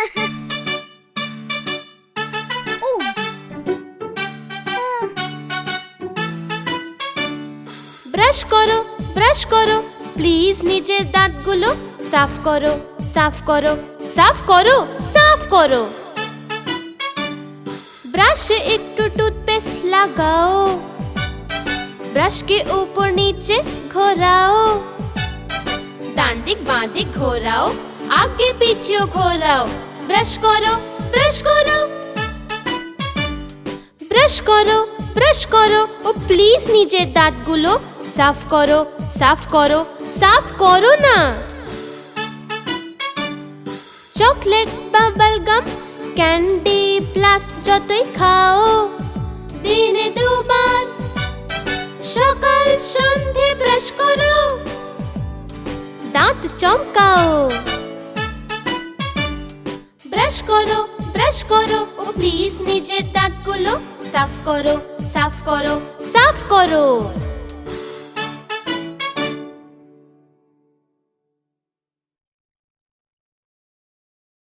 Brush করো brush করো please নিজের দাঁতগুলো সাফ করো সাফ করো সাফ করো সাফ করো ব্রাশে একটু টুথপেস্ট লাগাও ব্রাশ के ऊपर नीचे घोराओ ডান দিক বাঁ দিক ঘোরাও আগে পিছিয়ে ঘোরাও ব্রাশ করো ব্রাশ করো। ব্রাশ করো ব্রাশ করো। ও প্লিজ নিজের দাঁতগুলো সাফ করো সাফ করো সাফ করো না। Chocolate, bubble gum, candy plus যতই খাও, দিনে দুবার সকাল সন্ধে ব্রাশ করো। দাঁত চমকাও। করো ব্রাশ করো ও প্লিজ নিজের দাঁতগুলো সাফ করো সাফ করো সাফ করো